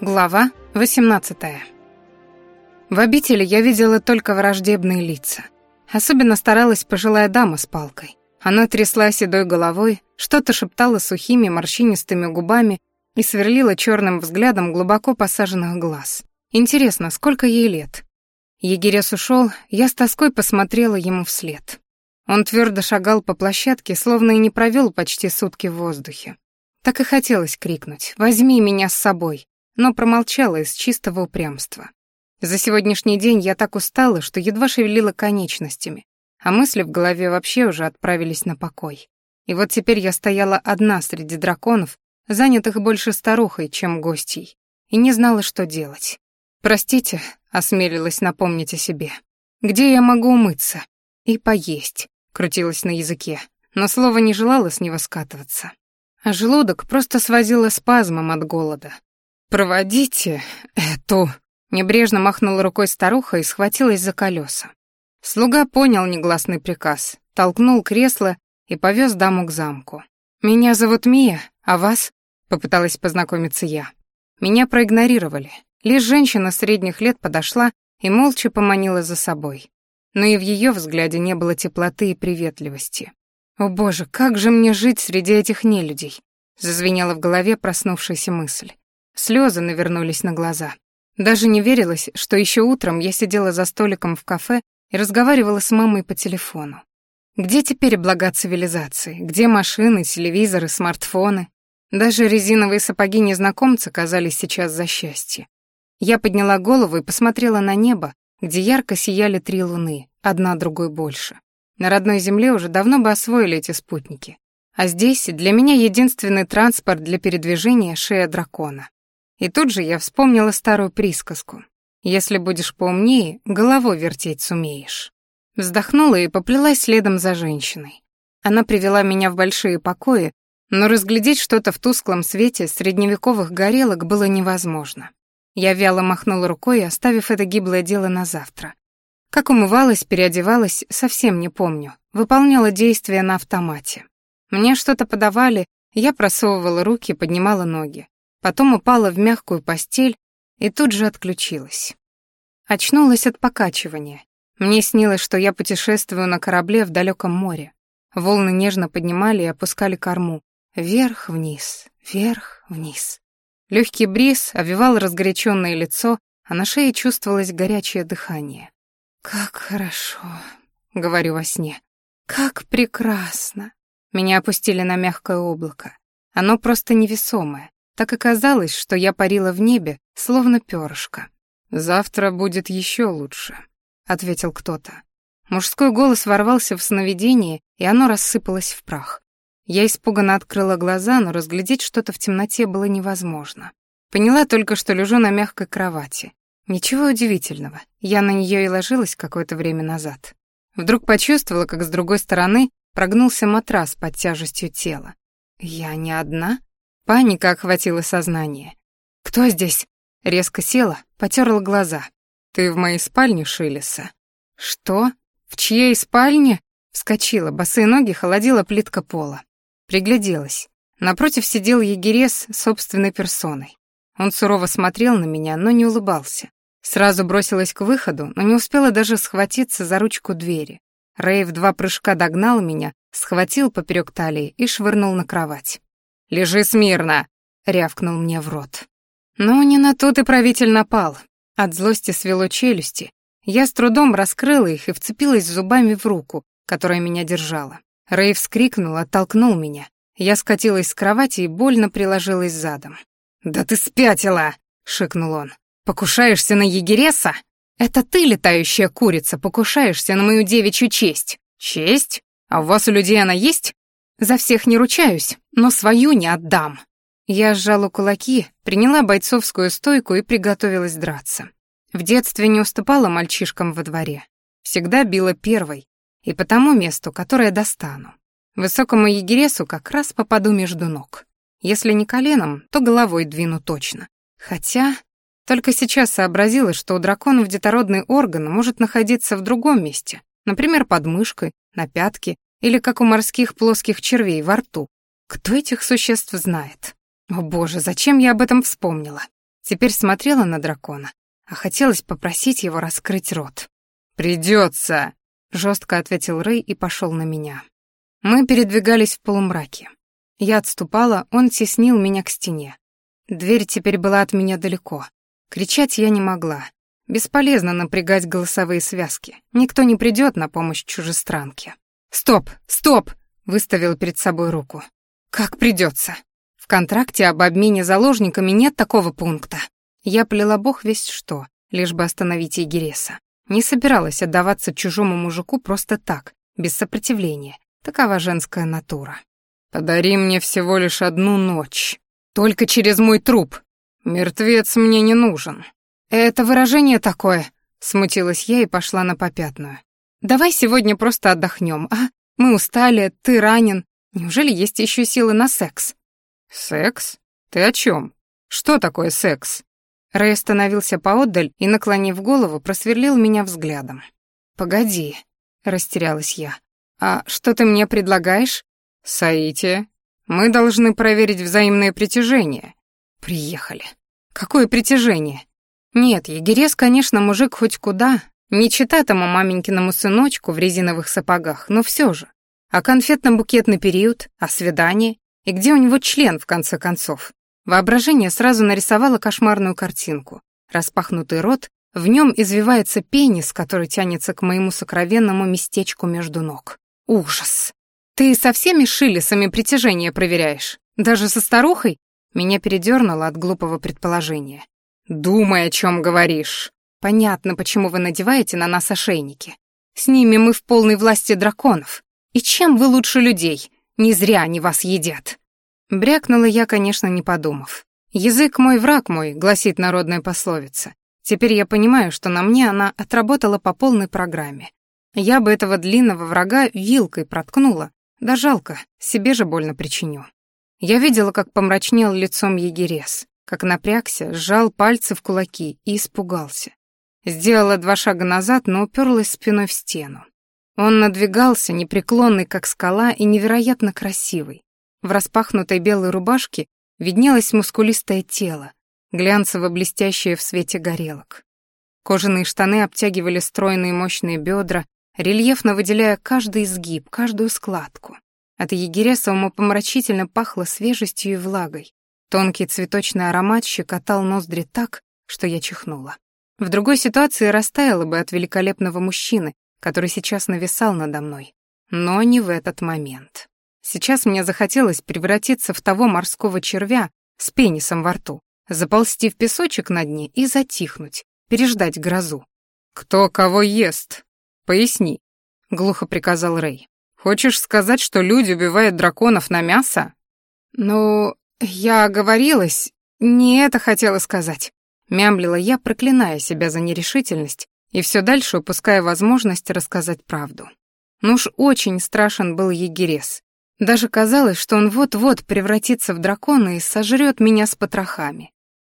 Глава 18. В обители я видела только враждебные лица. Особенно старалась пожилая дама с палкой. Она трясла седой головой, что-то шептала сухими морщинистыми губами и сверлила черным взглядом глубоко посаженных глаз. Интересно, сколько ей лет? Егерес ушел, я с тоской посмотрела ему вслед. Он твердо шагал по площадке, словно и не провел почти сутки в воздухе. Так и хотелось крикнуть «Возьми меня с собой!», но промолчала из чистого упрямства. За сегодняшний день я так устала, что едва шевелила конечностями, а мысли в голове вообще уже отправились на покой. И вот теперь я стояла одна среди драконов, занятых больше старухой, чем гостьей, и не знала, что делать. «Простите», — осмелилась напомнить о себе. «Где я могу умыться?» «И поесть», — крутилась на языке, но слово не желало с него скатываться. А желудок просто сводило спазмом от голода. «Проводите эту...» Небрежно махнула рукой старуха и схватилась за колеса. Слуга понял негласный приказ, толкнул кресло и повез даму к замку. «Меня зовут Мия, а вас?» — попыталась познакомиться я. Меня проигнорировали. Лишь женщина средних лет подошла и молча поманила за собой. Но и в ее взгляде не было теплоты и приветливости. «О боже, как же мне жить среди этих нелюдей?» — зазвенела в голове проснувшаяся мысль. Слезы навернулись на глаза. Даже не верилось, что еще утром я сидела за столиком в кафе и разговаривала с мамой по телефону. Где теперь блага цивилизации? Где машины, телевизоры, смартфоны? Даже резиновые сапоги незнакомца казались сейчас за счастье. Я подняла голову и посмотрела на небо, где ярко сияли три луны, одна другой больше. На родной земле уже давно бы освоили эти спутники. А здесь для меня единственный транспорт для передвижения — шея дракона. И тут же я вспомнила старую присказку. «Если будешь поумнее, головой вертеть сумеешь». Вздохнула и поплелась следом за женщиной. Она привела меня в большие покои, но разглядеть что-то в тусклом свете средневековых горелок было невозможно. Я вяло махнула рукой, оставив это гиблое дело на завтра. Как умывалась, переодевалась, совсем не помню. Выполняла действия на автомате. Мне что-то подавали, я просовывала руки, поднимала ноги. Потом упала в мягкую постель и тут же отключилась. Очнулась от покачивания. Мне снилось, что я путешествую на корабле в далеком море. Волны нежно поднимали и опускали корму. Вверх-вниз, вверх-вниз. Легкий бриз овивал разгоряченное лицо, а на шее чувствовалось горячее дыхание. «Как хорошо», — говорю во сне. «Как прекрасно». Меня опустили на мягкое облако. Оно просто невесомое. Так и казалось, что я парила в небе, словно перышко. «Завтра будет еще лучше», — ответил кто-то. Мужской голос ворвался в сновидение, и оно рассыпалось в прах. Я испуганно открыла глаза, но разглядеть что-то в темноте было невозможно. Поняла только, что лежу на мягкой кровати. Ничего удивительного, я на нее и ложилась какое-то время назад. Вдруг почувствовала, как с другой стороны прогнулся матрас под тяжестью тела. Я не одна? Паника охватила сознание. «Кто здесь?» Резко села, потерла глаза. «Ты в моей спальне, Шилиса». «Что? В чьей спальне?» Вскочила, босые ноги холодила плитка пола. Пригляделась. Напротив сидел егерес собственной персоной. Он сурово смотрел на меня, но не улыбался. Сразу бросилась к выходу, но не успела даже схватиться за ручку двери. Рэй в два прыжка догнал меня, схватил поперек талии и швырнул на кровать. «Лежи смирно!» — рявкнул мне в рот. Но не на тот и правитель напал. От злости свело челюсти. Я с трудом раскрыла их и вцепилась зубами в руку, которая меня держала. Рэй вскрикнул, оттолкнул меня. Я скатилась с кровати и больно приложилась задом. «Да ты спятила!» — шикнул он. «Покушаешься на егереса? Это ты, летающая курица, покушаешься на мою девичью честь. Честь? А у вас у людей она есть? За всех не ручаюсь, но свою не отдам. Я сжала кулаки, приняла бойцовскую стойку и приготовилась драться. В детстве не уступала мальчишкам во дворе. Всегда била первой, и по тому месту, которое достану. Высокому егересу как раз попаду между ног. Если не коленом, то головой двину точно. Хотя только сейчас сообразила, что у драконов детородный орган может находиться в другом месте, например, под мышкой, на пятке или как у морских плоских червей во рту. Кто этих существ знает? О боже, зачем я об этом вспомнила? Теперь смотрела на дракона, а хотелось попросить его раскрыть рот. «Придется!» — жестко ответил Рэй и пошел на меня. Мы передвигались в полумраке. Я отступала, он теснил меня к стене. Дверь теперь была от меня далеко. Кричать я не могла. Бесполезно напрягать голосовые связки. Никто не придет на помощь чужестранке. «Стоп! Стоп!» — выставил перед собой руку. «Как придется? В контракте об обмене заложниками нет такого пункта». Я плела бог весть что, лишь бы остановить Егереса. Не собиралась отдаваться чужому мужику просто так, без сопротивления. Такова женская натура. «Подари мне всего лишь одну ночь. Только через мой труп. Мертвец мне не нужен». «Это выражение такое», — смутилась я и пошла на попятную. «Давай сегодня просто отдохнем, а? Мы устали, ты ранен. Неужели есть еще силы на секс?» «Секс? Ты о чем? Что такое секс?» Рэй остановился поотдаль и, наклонив голову, просверлил меня взглядом. «Погоди», — растерялась я. «А что ты мне предлагаешь?» «Саити, мы должны проверить взаимное притяжение». «Приехали. Какое притяжение?» «Нет, Егерес, конечно, мужик хоть куда, не чита тому маменькиному сыночку в резиновых сапогах, но все же. А конфетно-букетный период, а свидание, и где у него член, в конце концов?» Воображение сразу нарисовало кошмарную картинку. Распахнутый рот, в нем извивается пенис, который тянется к моему сокровенному местечку между ног. Ужас! Ты со всеми шилисами притяжение проверяешь? Даже со старухой? Меня передернуло от глупого предположения. Думай, о чем говоришь. Понятно, почему вы надеваете на нас ошейники. С ними мы в полной власти драконов. И чем вы лучше людей? Не зря они вас едят. Брякнула я, конечно, не подумав. «Язык мой, враг мой», — гласит народная пословица. Теперь я понимаю, что на мне она отработала по полной программе. Я бы этого длинного врага вилкой проткнула, да жалко, себе же больно причиню. Я видела, как помрачнел лицом егерес, как напрягся, сжал пальцы в кулаки и испугался. Сделала два шага назад, но уперлась спиной в стену. Он надвигался, непреклонный, как скала, и невероятно красивый. В распахнутой белой рубашке виднелось мускулистое тело, глянцево-блестящее в свете горелок. Кожаные штаны обтягивали стройные мощные бедра, рельефно выделяя каждый изгиб, каждую складку. От егереса умопомрачительно пахло свежестью и влагой. Тонкий цветочный аромат щекотал ноздри так, что я чихнула. В другой ситуации растаяла бы от великолепного мужчины, который сейчас нависал надо мной. Но не в этот момент. Сейчас мне захотелось превратиться в того морского червя с пенисом во рту, заползти в песочек на дне и затихнуть, переждать грозу. «Кто кого ест?» «Поясни», — глухо приказал Рэй. «Хочешь сказать, что люди убивают драконов на мясо?» «Ну, я оговорилась, не это хотела сказать». Мямлила я, проклиная себя за нерешительность и все дальше упуская возможность рассказать правду. Ну уж очень страшен был егерес. Даже казалось, что он вот-вот превратится в дракона и сожрет меня с потрохами.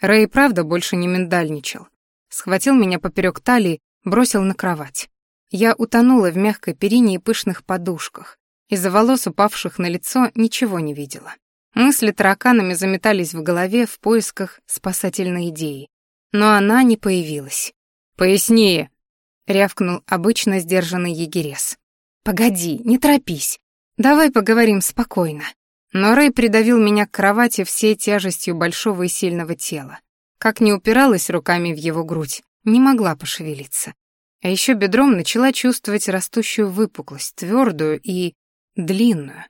Рэй правда больше не миндальничал. Схватил меня поперек талии, бросил на кровать. Я утонула в мягкой перине и пышных подушках. Из-за волос, упавших на лицо, ничего не видела. Мысли тараканами заметались в голове в поисках спасательной идеи. Но она не появилась. «Поясни!» — рявкнул обычно сдержанный егерес. «Погоди, не торопись. Давай поговорим спокойно». Но Рэй придавил меня к кровати всей тяжестью большого и сильного тела. Как не упиралась руками в его грудь, не могла пошевелиться. А еще бедром начала чувствовать растущую выпуклость, твердую и длинную.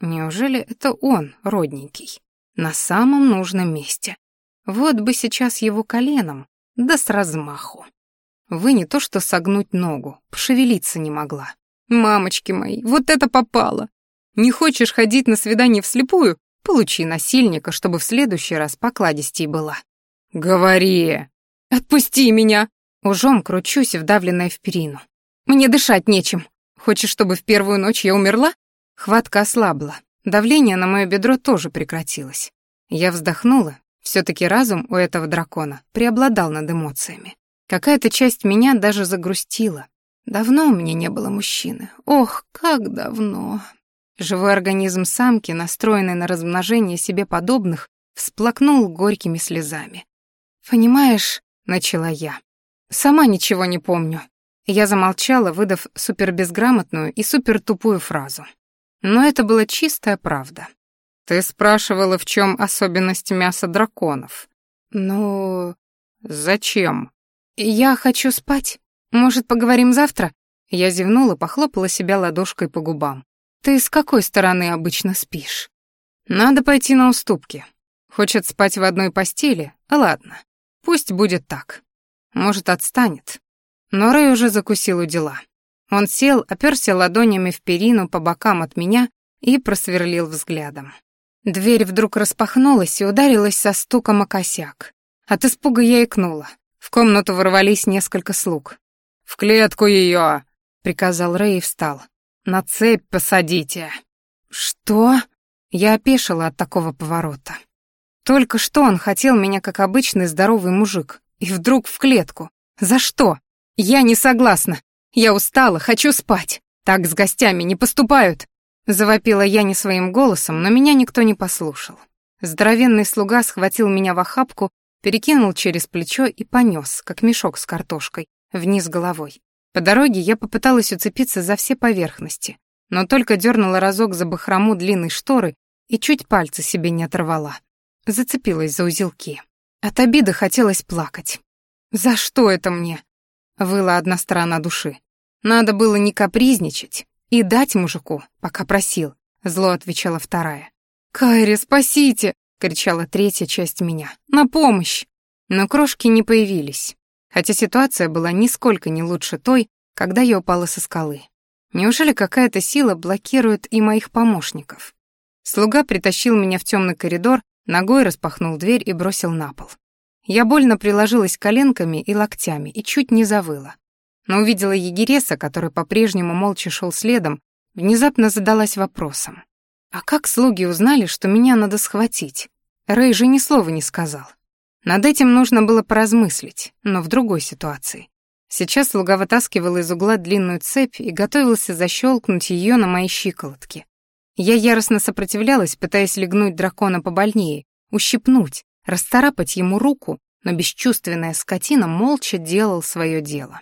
Неужели это он, родненький? На самом нужном месте. Вот бы сейчас его коленом, да с размаху. Вы не то что согнуть ногу, пошевелиться не могла. Мамочки мои, вот это попало! Не хочешь ходить на свидание вслепую? Получи насильника, чтобы в следующий раз покладистей была. Говори! Отпусти меня! Ужом кручусь, вдавленная в перину. Мне дышать нечем. Хочешь, чтобы в первую ночь я умерла? Хватка ослабла. Давление на мое бедро тоже прекратилось. Я вздохнула. Все таки разум у этого дракона преобладал над эмоциями. Какая-то часть меня даже загрустила. Давно у меня не было мужчины. Ох, как давно. Живой организм самки, настроенный на размножение себе подобных, всплакнул горькими слезами. «Понимаешь», — начала я, — «сама ничего не помню». Я замолчала, выдав супербезграмотную и супертупую фразу. Но это была чистая правда. «Ты спрашивала, в чем особенность мяса драконов?» «Ну...» «Зачем?» «Я хочу спать. Может, поговорим завтра?» Я зевнула, похлопала себя ладошкой по губам. «Ты с какой стороны обычно спишь?» «Надо пойти на уступки. Хочет спать в одной постели? Ладно, пусть будет так. Может, отстанет». Но Рэй уже закусил у дела. Он сел, оперся ладонями в перину по бокам от меня и просверлил взглядом. Дверь вдруг распахнулась и ударилась со стуком о косяк. От испуга я икнула. В комнату ворвались несколько слуг. «В клетку ее!» — приказал Рэй и встал. «На цепь посадите!» «Что?» Я опешила от такого поворота. Только что он хотел меня как обычный здоровый мужик, и вдруг в клетку. За что? Я не согласна. Я устала, хочу спать. Так с гостями не поступают. Завопила я не своим голосом, но меня никто не послушал. Здоровенный слуга схватил меня в охапку, перекинул через плечо и понес, как мешок с картошкой, вниз головой. По дороге я попыталась уцепиться за все поверхности, но только дернула разок за бахрому длинной шторы и чуть пальцы себе не оторвала. Зацепилась за узелки. От обиды хотелось плакать. «За что это мне?» — выла одна сторона души. Надо было не капризничать и дать мужику, пока просил, зло отвечала вторая. «Кайри, спасите!» — кричала третья часть меня. «На помощь!» Но крошки не появились, хотя ситуация была нисколько не лучше той, когда я упала со скалы. Неужели какая-то сила блокирует и моих помощников? Слуга притащил меня в темный коридор, ногой распахнул дверь и бросил на пол. Я больно приложилась коленками и локтями и чуть не завыла но увидела егереса, который по-прежнему молча шел следом, внезапно задалась вопросом. А как слуги узнали, что меня надо схватить? Рэй же ни слова не сказал. Над этим нужно было поразмыслить, но в другой ситуации. Сейчас слуга вытаскивал из угла длинную цепь и готовился защелкнуть ее на моей щиколотке. Я яростно сопротивлялась, пытаясь легнуть дракона побольнее, ущипнуть, расцарапать ему руку, но бесчувственная скотина молча делал свое дело.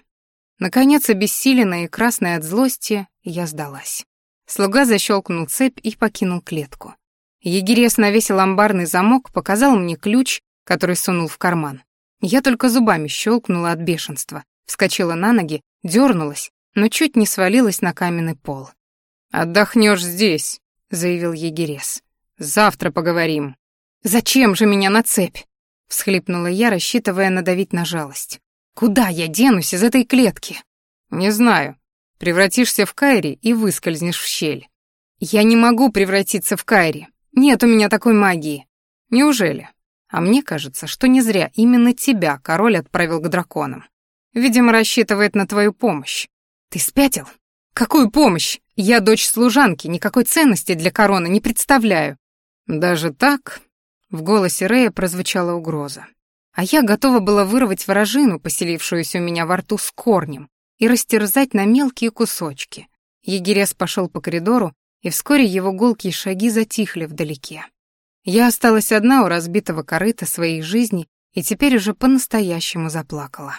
Наконец, обессиленная и красная от злости, я сдалась. Слуга защелкнул цепь и покинул клетку. Егерес навесил амбарный замок, показал мне ключ, который сунул в карман. Я только зубами щелкнула от бешенства, вскочила на ноги, дернулась, но чуть не свалилась на каменный пол. «Отдохнешь здесь», — заявил егерес. «Завтра поговорим». «Зачем же меня на цепь?» — всхлипнула я, рассчитывая надавить на жалость. Куда я денусь из этой клетки? Не знаю. Превратишься в Кайри и выскользнешь в щель. Я не могу превратиться в Кайри. Нет у меня такой магии. Неужели? А мне кажется, что не зря именно тебя король отправил к драконам. Видимо, рассчитывает на твою помощь. Ты спятил? Какую помощь? Я дочь служанки, никакой ценности для короны не представляю. Даже так? В голосе Рея прозвучала угроза. А я готова была вырвать вражину, поселившуюся у меня во рту с корнем, и растерзать на мелкие кусочки. Егерес пошел по коридору, и вскоре его гулкие шаги затихли вдалеке. Я осталась одна у разбитого корыта своей жизни и теперь уже по-настоящему заплакала.